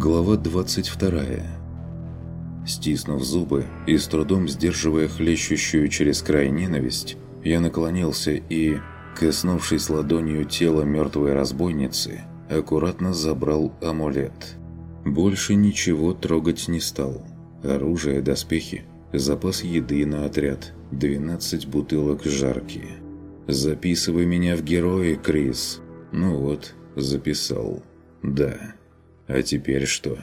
Глава 22. Стиснув зубы и с трудом сдерживая хлещущую через край ненависть, я наклонился и, коснувшись ладонью тела мертвой разбойницы, аккуратно забрал амулет. Больше ничего трогать не стал. Оружие, доспехи, запас еды на отряд, 12 бутылок жарки. «Записывай меня в герои, Крис». Ну вот, записал. Да. А теперь что?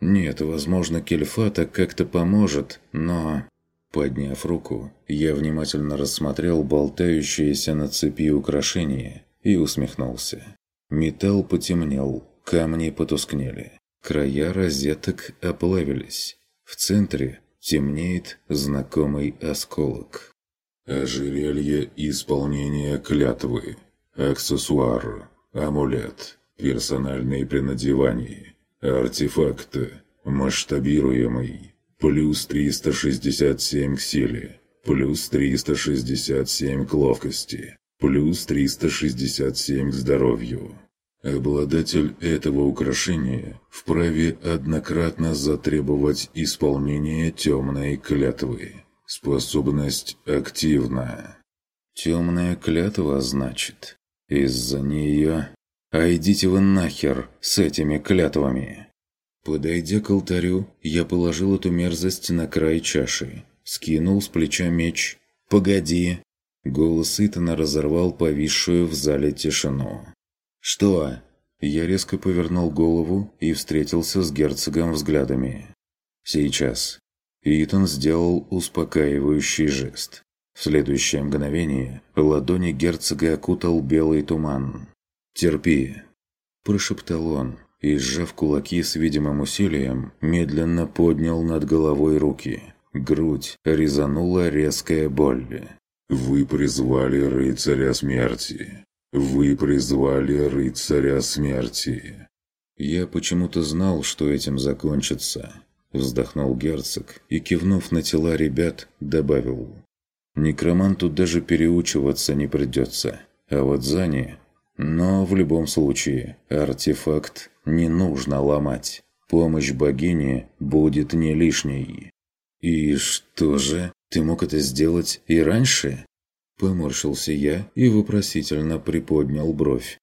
Нет, возможно, Кельфата как-то поможет, но... Подняв руку, я внимательно рассмотрел болтающиеся на цепи украшения и усмехнулся. Металл потемнел, камни потускнели, края розеток оплавились. В центре темнеет знакомый осколок. Ожерелье исполнения клятвы. Аксессуар. Амулет. Персональные принадевания. Артефакты. Масштабируемый. Плюс 367 к силе. Плюс 367 к ловкости. Плюс 367 к здоровью. Обладатель этого украшения вправе однократно затребовать исполнение темной клятвы. Способность активна. Темная клятва, значит. Из-за нее... А идите вы нахер с этими клятвами. Подойдя к алтарю, я положил эту мерзость на край чаши. Скинул с плеча меч. «Погоди!» Голос Итана разорвал повисшую в зале тишину. «Что?» Я резко повернул голову и встретился с герцогом взглядами. «Сейчас». Итан сделал успокаивающий жест. В следующее мгновение ладони герцога окутал белый туман. «Терпи», – прошептал он, и, сжав кулаки с видимым усилием, медленно поднял над головой руки. Грудь резанула резкая боль. «Вы призвали рыцаря смерти. Вы призвали рыцаря смерти». «Я почему-то знал, что этим закончится», – вздохнул герцог и, кивнув на тела ребят, добавил. «Некроманту даже переучиваться не придется, а вот Зане...» Но в любом случае, артефакт не нужно ломать. Помощь богини будет не лишней. «И что же, ты мог это сделать и раньше?» Поморщился я и вопросительно приподнял бровь.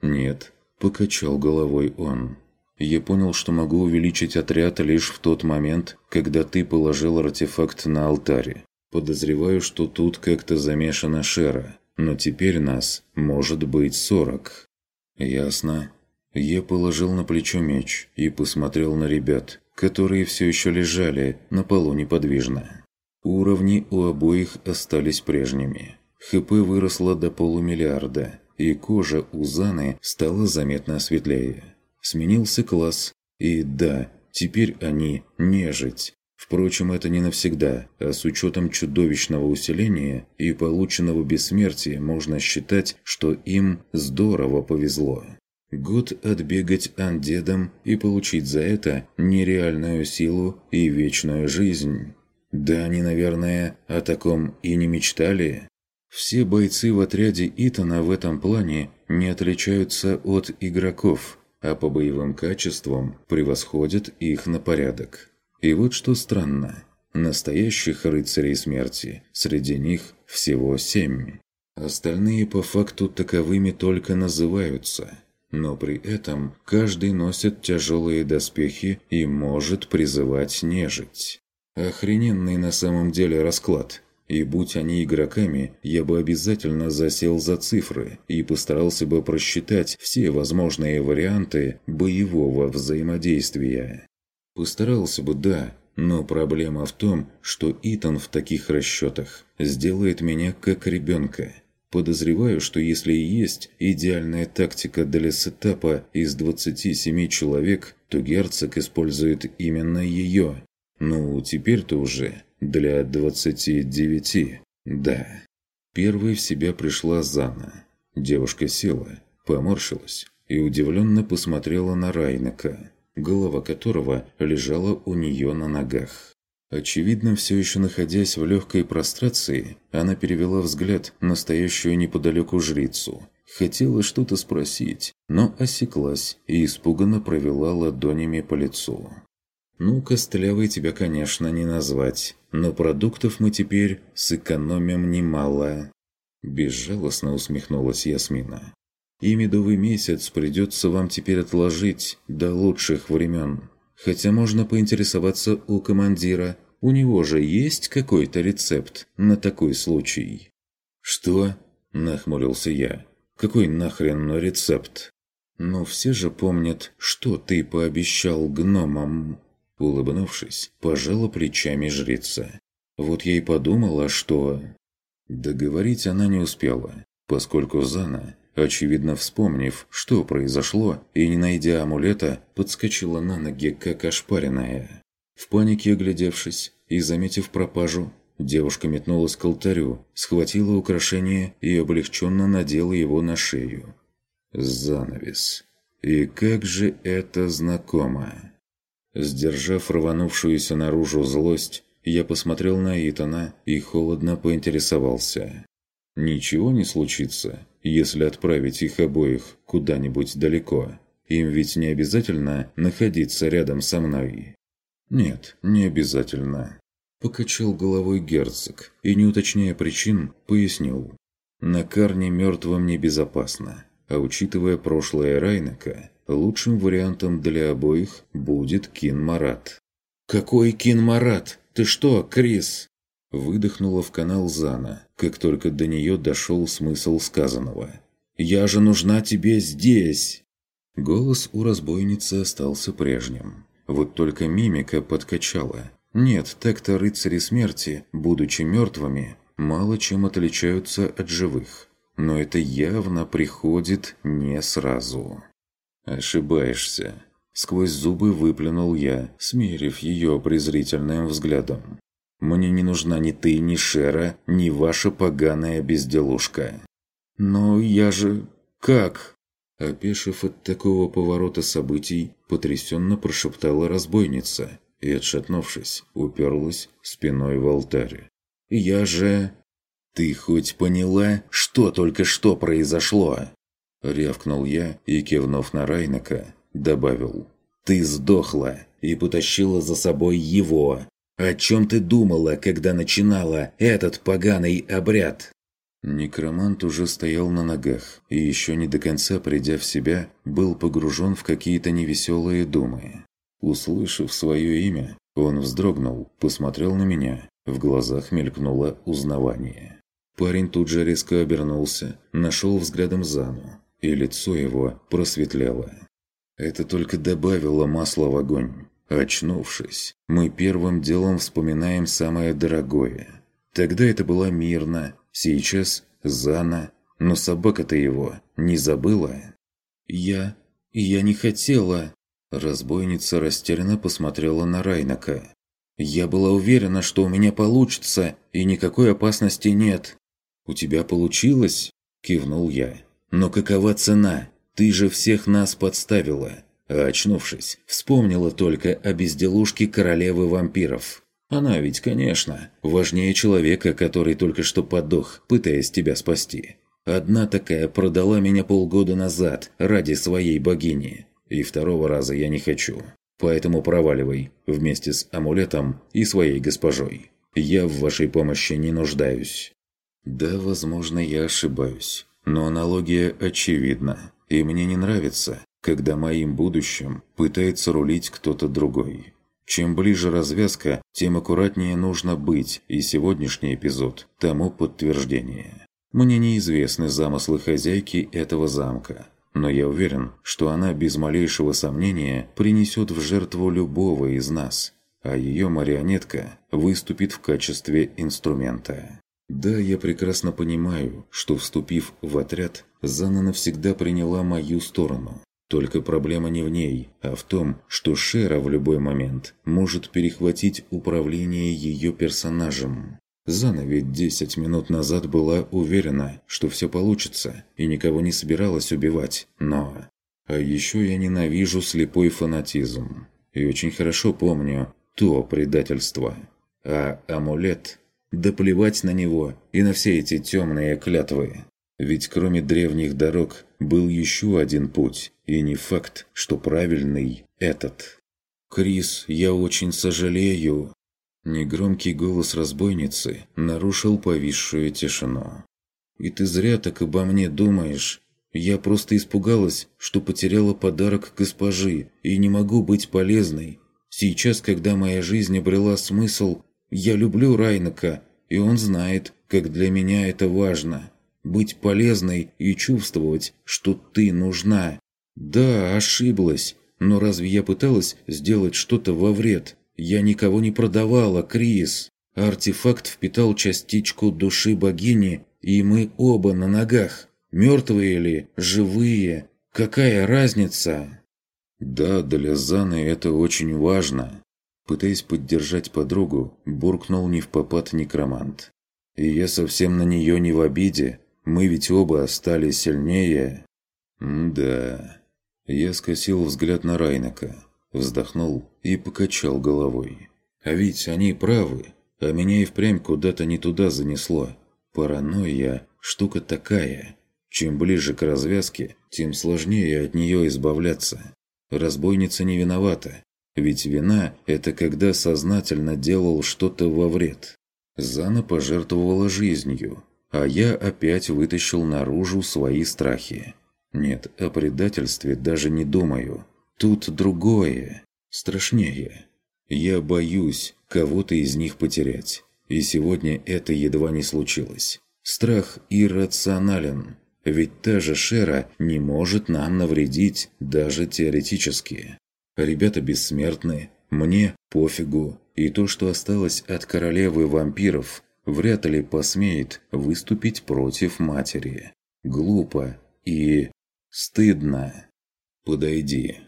«Нет», – покачал головой он. «Я понял, что могу увеличить отряд лишь в тот момент, когда ты положил артефакт на алтаре. Подозреваю, что тут как-то замешана Шера, но теперь нас может быть сорок». «Ясно». Я положил на плечо меч и посмотрел на ребят, которые все еще лежали на полу неподвижно. Уровни у обоих остались прежними. ХП выросло до полумиллиарда, и кожа у Заны стала заметно светлее. Сменился класс, и да, теперь они нежить. Впрочем, это не навсегда, а с учетом чудовищного усиления и полученного бессмертия можно считать, что им здорово повезло. Год отбегать андедом и получить за это нереальную силу и вечную жизнь. Да они, наверное, о таком и не мечтали. Все бойцы в отряде Итана в этом плане не отличаются от игроков, а по боевым качествам превосходят их на порядок. И вот что странно. Настоящих рыцарей смерти среди них всего семь. Остальные по факту таковыми только называются. Но при этом каждый носит тяжелые доспехи и может призывать нежить. Охрененный на самом деле расклад. И будь они игроками, я бы обязательно засел за цифры и постарался бы просчитать все возможные варианты боевого взаимодействия. Постарался бы, да, но проблема в том, что Итан в таких расчетах сделает меня как ребенка. Подозреваю, что если и есть идеальная тактика для сетапа из 27 человек, то герцог использует именно ее. Ну, теперь-то уже для 29. Да. Первой в себя пришла Зана. Девушка села, поморщилась и удивленно посмотрела на Райнака голова которого лежала у нее на ногах. Очевидно, все еще находясь в легкой прострации, она перевела взгляд на стоящую неподалеку жрицу. Хотела что-то спросить, но осеклась и испуганно провела ладонями по лицу. «Ну, костлявой тебя, конечно, не назвать, но продуктов мы теперь сэкономим немало». Безжалостно усмехнулась Ясмина. «И медовый месяц придется вам теперь отложить до лучших времен. Хотя можно поинтересоваться у командира. У него же есть какой-то рецепт на такой случай?» «Что?» – нахмурился я. «Какой нахрен рецепт?» «Ну, все же помнят, что ты пообещал гномам». Улыбнувшись, пожала плечами жрица. «Вот я и подумала, что...» Договорить она не успела, поскольку Зана очевидно вспомнив, что произошло, и не найдя амулета, подскочила на ноги, как ошпаренная. В панике оглядевшись и заметив пропажу, девушка метнулась к алтарю, схватила украшение и облегченно надела его на шею. Занавес. И как же это знакомо! Сдержав рванувшуюся наружу злость, я посмотрел на Итана и холодно поинтересовался. «Ничего не случится?» если отправить их обоих куда-нибудь далеко. Им ведь не обязательно находиться рядом со мной. Нет, не обязательно. Покачал головой герцог и, не уточняя причин, пояснил. На Карне мертвым небезопасно, а учитывая прошлое Райнака, лучшим вариантом для обоих будет Кин Марат. «Какой Кин Марат? Ты что, Крис?» Выдохнула в канал Зана, как только до нее дошел смысл сказанного. «Я же нужна тебе здесь!» Голос у разбойницы остался прежним. Вот только мимика подкачала. Нет, так-то рыцари смерти, будучи мертвыми, мало чем отличаются от живых. Но это явно приходит не сразу. «Ошибаешься», – сквозь зубы выплюнул я, смерив ее презрительным взглядом. Мне не нужна ни ты, ни Шера, ни ваша поганая безделушка». «Но я же... как?» Опешив от такого поворота событий, потрясенно прошептала разбойница и, отшатнувшись, уперлась спиной в алтарь. «Я же...» «Ты хоть поняла, что только что произошло?» Рявкнул я и, кивнув на Райнака, добавил. «Ты сдохла и потащила за собой его, о чем ты думала, когда начинала этот поганый обряд?» Некромант уже стоял на ногах и, еще не до конца придя в себя, был погружен в какие-то невеселые думы. Услышав свое имя, он вздрогнул, посмотрел на меня, в глазах мелькнуло узнавание. Парень тут же резко обернулся, нашел взглядом Зану, и лицо его просветлело. Это только добавило масла в огонь. Очнувшись, мы первым делом вспоминаем самое дорогое. Тогда это была мирно, сейчас Зана, но собака-то его не забыла. «Я... я не хотела...» Разбойница растерянно посмотрела на Райнака. «Я была уверена, что у меня получится, и никакой опасности нет». «У тебя получилось?» – кивнул я. «Но какова цена? Ты же всех нас подставила очнувшись, вспомнила только о безделушке королевы вампиров. Она ведь, конечно, важнее человека, который только что подох, пытаясь тебя спасти. Одна такая продала меня полгода назад ради своей богини. И второго раза я не хочу. Поэтому проваливай вместе с амулетом и своей госпожой. Я в вашей помощи не нуждаюсь. Да, возможно, я ошибаюсь. Но аналогия очевидна. И мне не нравится, когда моим будущим пытается рулить кто-то другой. Чем ближе развязка, тем аккуратнее нужно быть, и сегодняшний эпизод тому подтверждение. Мне неизвестны замыслы хозяйки этого замка, но я уверен, что она без малейшего сомнения принесет в жертву любого из нас, а ее марионетка выступит в качестве инструмента. Да, я прекрасно понимаю, что вступив в отряд, Зана навсегда приняла мою сторону, только проблема не в ней, а в том, что Шера в любой момент может перехватить управление ее персонажем. Зана ведь 10 минут назад была уверена, что все получится, и никого не собиралась убивать, но... А еще я ненавижу слепой фанатизм. И очень хорошо помню то предательство. А амулет? Да плевать на него и на все эти темные клятвы. Ведь кроме древних дорог был еще один путь, и не факт, что правильный этот. «Крис, я очень сожалею!» Негромкий голос разбойницы нарушил повисшую тишину. «И ты зря так обо мне думаешь. Я просто испугалась, что потеряла подарок госпожи и не могу быть полезной. Сейчас, когда моя жизнь обрела смысл, я люблю Райнака, и он знает, как для меня это важно. Быть полезной и чувствовать, что ты нужна. Да, ошиблась, но разве я пыталась сделать что-то во вред? Я никого не продавала, Крис. Артефакт впитал частичку души богини, и мы оба на ногах. Мертвые ли, живые, какая разница? Да, для Заны это очень важно. Пытаясь поддержать подругу, буркнул не в попад некромант. И я совсем на нее не в обиде. Мы ведь оба стали сильнее. Да. Я скосил взгляд на Райнака, вздохнул и покачал головой. А ведь они правы, а меня и впрямь куда-то не туда занесло. Паранойя – штука такая. Чем ближе к развязке, тем сложнее от нее избавляться. Разбойница не виновата, ведь вина – это когда сознательно делал что-то во вред. Зана пожертвовала жизнью, а я опять вытащил наружу свои страхи. Нет, о предательстве даже не думаю. Тут другое, страшнее. Я боюсь кого-то из них потерять. И сегодня это едва не случилось. Страх иррационален. Ведь та же Шера не может нам навредить даже теоретически. Ребята бессмертны, мне пофигу, и то, что осталось от королевы вампиров, вряд ли посмеет выступить против матери. Глупо и стыдно. «Подойди».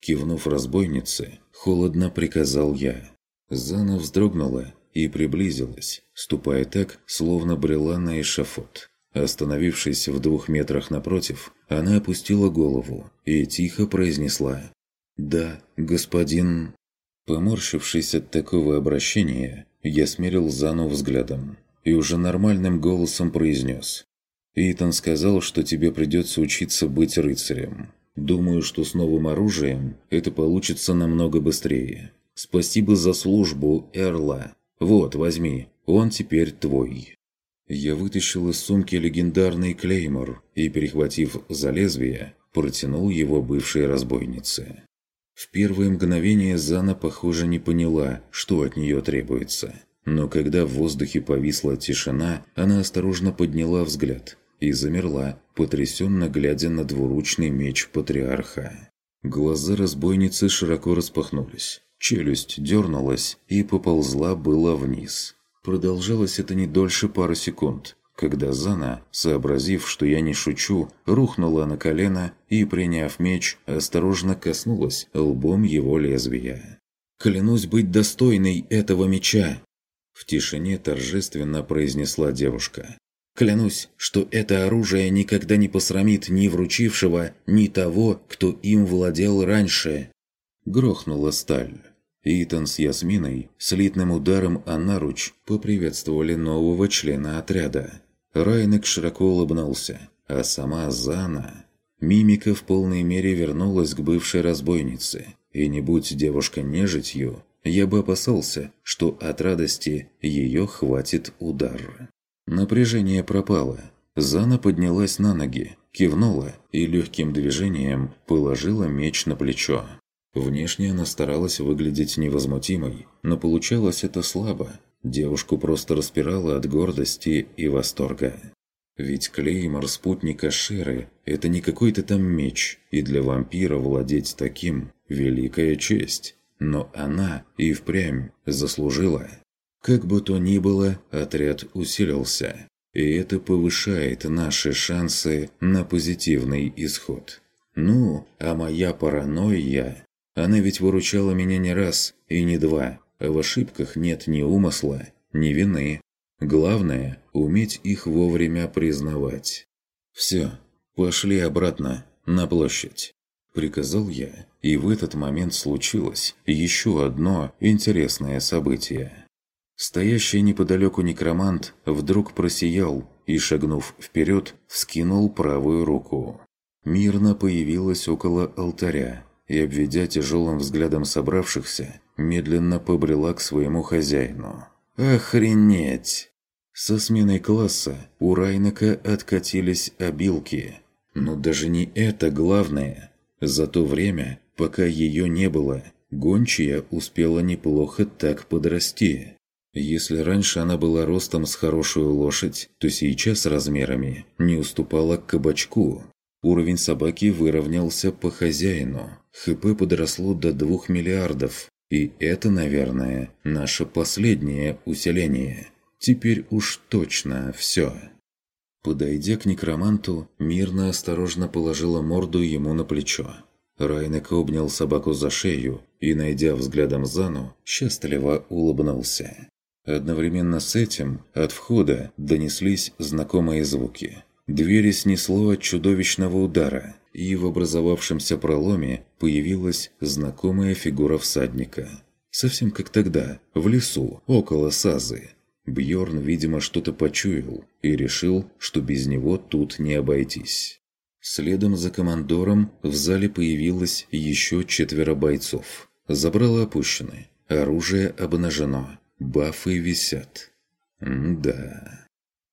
Кивнув разбойнице, холодно приказал я. Зана вздрогнула и приблизилась, ступая так, словно брела на эшафот. Остановившись в двух метрах напротив, она опустила голову и тихо произнесла «Да, господин...» Поморщившись от такого обращения, я смерил Зану взглядом и уже нормальным голосом произнес «Итан сказал, что тебе придется учиться быть рыцарем. Думаю, что с новым оружием это получится намного быстрее. Спасибо за службу, Эрла. Вот, возьми, он теперь твой». Я вытащил из сумки легендарный клеймор и, перехватив за лезвие, протянул его бывшей разбойнице. В первое мгновение Зана, похоже, не поняла, что от нее требуется. Но когда в воздухе повисла тишина, она осторожно подняла взгляд и замерла, потрясенно глядя на двуручный меч патриарха. Глаза разбойницы широко распахнулись, челюсть дернулась и поползла было вниз. Продолжалось это не дольше пары секунд, когда Зана, сообразив, что я не шучу, рухнула на колено и, приняв меч, осторожно коснулась лбом его лезвия. «Клянусь быть достойной этого меча!» В тишине торжественно произнесла девушка. «Клянусь, что это оружие никогда не посрамит ни вручившего, ни того, кто им владел раньше!» Грохнула сталь. Итан с Ясминой слитным ударом о наруч поприветствовали нового члена отряда. Райнек широко улыбнулся, а сама Зана... Мимика в полной мере вернулась к бывшей разбойнице, и не будь девушка нежитью, я бы опасался, что от радости ее хватит удар. Напряжение пропало. Зана поднялась на ноги, кивнула и легким движением положила меч на плечо. Внешне она старалась выглядеть невозмутимой, но получалось это слабо. Девушку просто распирало от гордости и восторга. Ведь клеймор спутника Шеры – это не какой-то там меч, и для вампира владеть таким – великая честь. Но она и впрямь заслужила. Как бы то ни было, отряд усилился. И это повышает наши шансы на позитивный исход. Ну, а моя паранойя она ведь выручала меня не раз и не два, в ошибках нет ни умысла, ни вины. Главное – уметь их вовремя признавать. «Все, пошли обратно, на площадь», – приказал я, и в этот момент случилось еще одно интересное событие. Стоящий неподалеку некромант вдруг просиял и, шагнув вперед, вскинул правую руку. Мирно появилась около алтаря и, обведя тяжелым взглядом собравшихся, медленно побрела к своему хозяину. «Охренеть!» Со сменой класса у Райнака откатились обилки. Но даже не это главное. За то время, пока ее не было, гончая успела неплохо так подрасти. Если раньше она была ростом с хорошую лошадь, то сейчас размерами не уступала кабачку. Уровень собаки выровнялся по хозяину. ХП подросло до 2 миллиардов. И это, наверное, наше последнее усиление. Теперь уж точно все. Подойдя к некроманту, мирно осторожно положила морду ему на плечо. Райнек обнял собаку за шею и, найдя взглядом Зану, счастливо улыбнулся. Одновременно с этим от входа донеслись знакомые звуки. Двери снесло от чудовищного удара, и в образовавшемся проломе появилась знакомая фигура всадника. Совсем как тогда, в лесу, около Сазы. Бьорн, видимо, что-то почуял и решил, что без него тут не обойтись. Следом за командором в зале появилось еще четверо бойцов. Забрало опущены, оружие обнажено, Бафы висят. М да.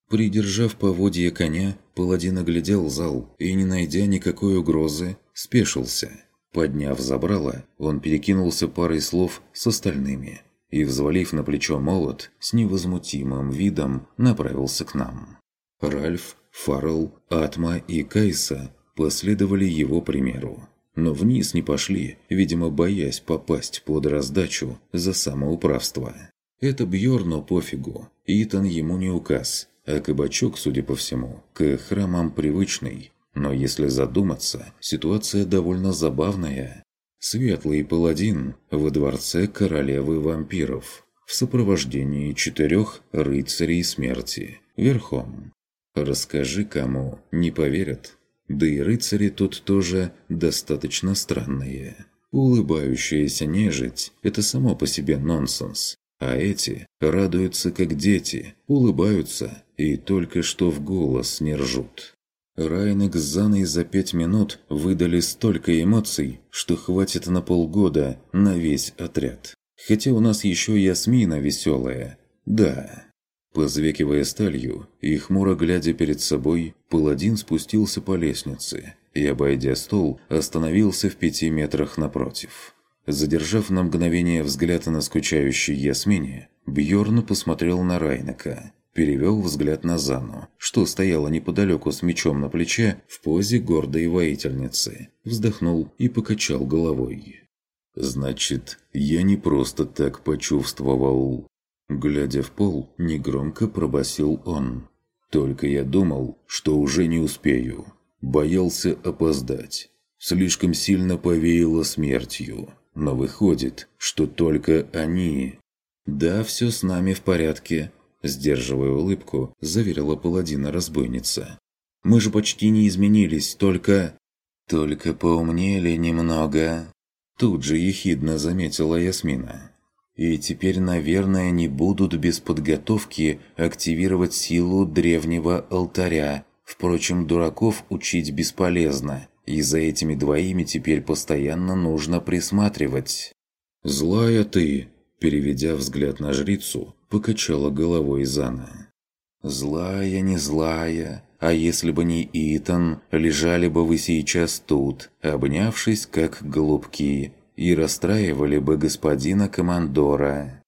Придержав поводье коня, паладин оглядел зал и, не найдя никакой угрозы, спешился. Подняв забрало, он перекинулся парой слов с остальными и, взвалив на плечо молот, с невозмутимым видом направился к нам. Ральф, Фаррелл, Атма и Кайса последовали его примеру. Но вниз не пошли, видимо, боясь попасть под раздачу за самоуправство. Это Бьорну пофигу, Итан ему не указ, а кабачок, судя по всему, к храмам привычный. Но если задуматься, ситуация довольно забавная. Светлый паладин во дворце королевы вампиров в сопровождении четырех рыцарей смерти, верхом. Расскажи кому, не поверят. Да и рыцари тут тоже достаточно странные. Улыбающаяся нежить – это само по себе нонсенс. А эти радуются как дети, улыбаются и только что в голос не ржут. Райнек с Заной за пять минут выдали столько эмоций, что хватит на полгода на весь отряд. Хотя у нас еще Ясмина веселая. Да. Позвекивая сталью и хмуро глядя перед собой, паладин спустился по лестнице и, обойдя стол, остановился в пяти метрах напротив. Задержав на мгновение взгляд на скучающей Ясмине, Бьорн посмотрел на Райнека, перевел взгляд на Зану, что стояла неподалеку с мечом на плече в позе гордой воительницы, вздохнул и покачал головой. «Значит, я не просто так почувствовал...» Глядя в пол, негромко пробасил он. «Только я думал, что уже не успею. Боялся опоздать. Слишком сильно повеяло смертью. Но выходит, что только они... «Да, все с нами в порядке», – сдерживая улыбку, заверила паладина-разбойница. «Мы же почти не изменились, только...» «Только поумнели немного», – тут же ехидно заметила Ясмина. «И теперь, наверное, не будут без подготовки активировать силу древнего алтаря. Впрочем, дураков учить бесполезно. И за этими двоими теперь постоянно нужно присматривать. «Злая ты!» Переведя взгляд на жрицу, покачала головой Зана. «Злая, не злая, а если бы не Итан, лежали бы вы сейчас тут, обнявшись как голубки, и расстраивали бы господина командора».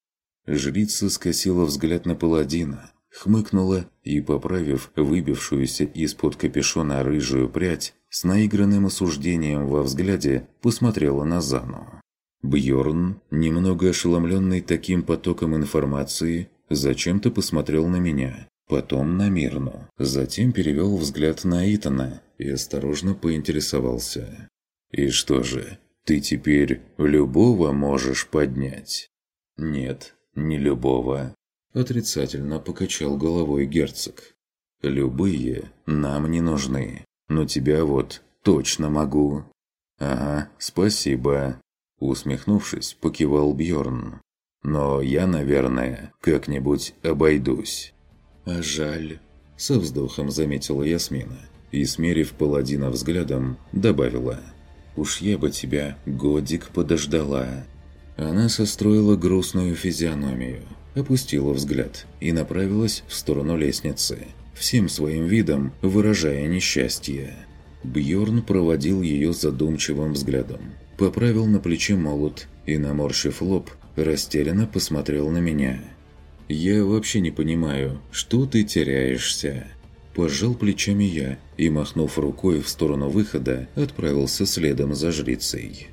Жрица скосила взгляд на паладина, хмыкнула и, поправив выбившуюся из-под капюшона рыжую прядь, с наигранным осуждением во взгляде посмотрела на Зану. Бьорн, немного ошеломленный таким потоком информации, зачем-то посмотрел на меня, потом на Мирну, затем перевел взгляд на Итана и осторожно поинтересовался. «И что же, ты теперь любого можешь поднять?» «Нет, не любого», Отрицательно покачал головой герцог. «Любые нам не нужны, но тебя вот точно могу». «Ага, спасибо», – усмехнувшись, покивал Бьорн. Но я, наверное, как-нибудь обойдусь». «А жаль», – со вздохом заметила Ясмина и, смерив паладина взглядом, добавила. «Уж я бы тебя годик подождала». Она состроила грустную физиономию, опустила взгляд и направилась в сторону лестницы, всем своим видом выражая несчастье. Бьорн проводил ее задумчивым взглядом, поправил на плече молот и, наморщив лоб, растерянно посмотрел на меня. «Я вообще не понимаю, что ты теряешься?» Пожал плечами я и, махнув рукой в сторону выхода, отправился следом за жрицей.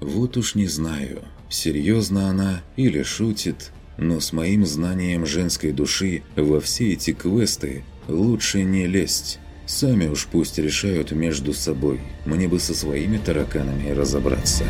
Вот уж не знаю, серьезно она или шутит, но с моим знанием женской души во все эти квесты лучше не лезть. Сами уж пусть решают между собой, мне бы со своими тараканами разобраться.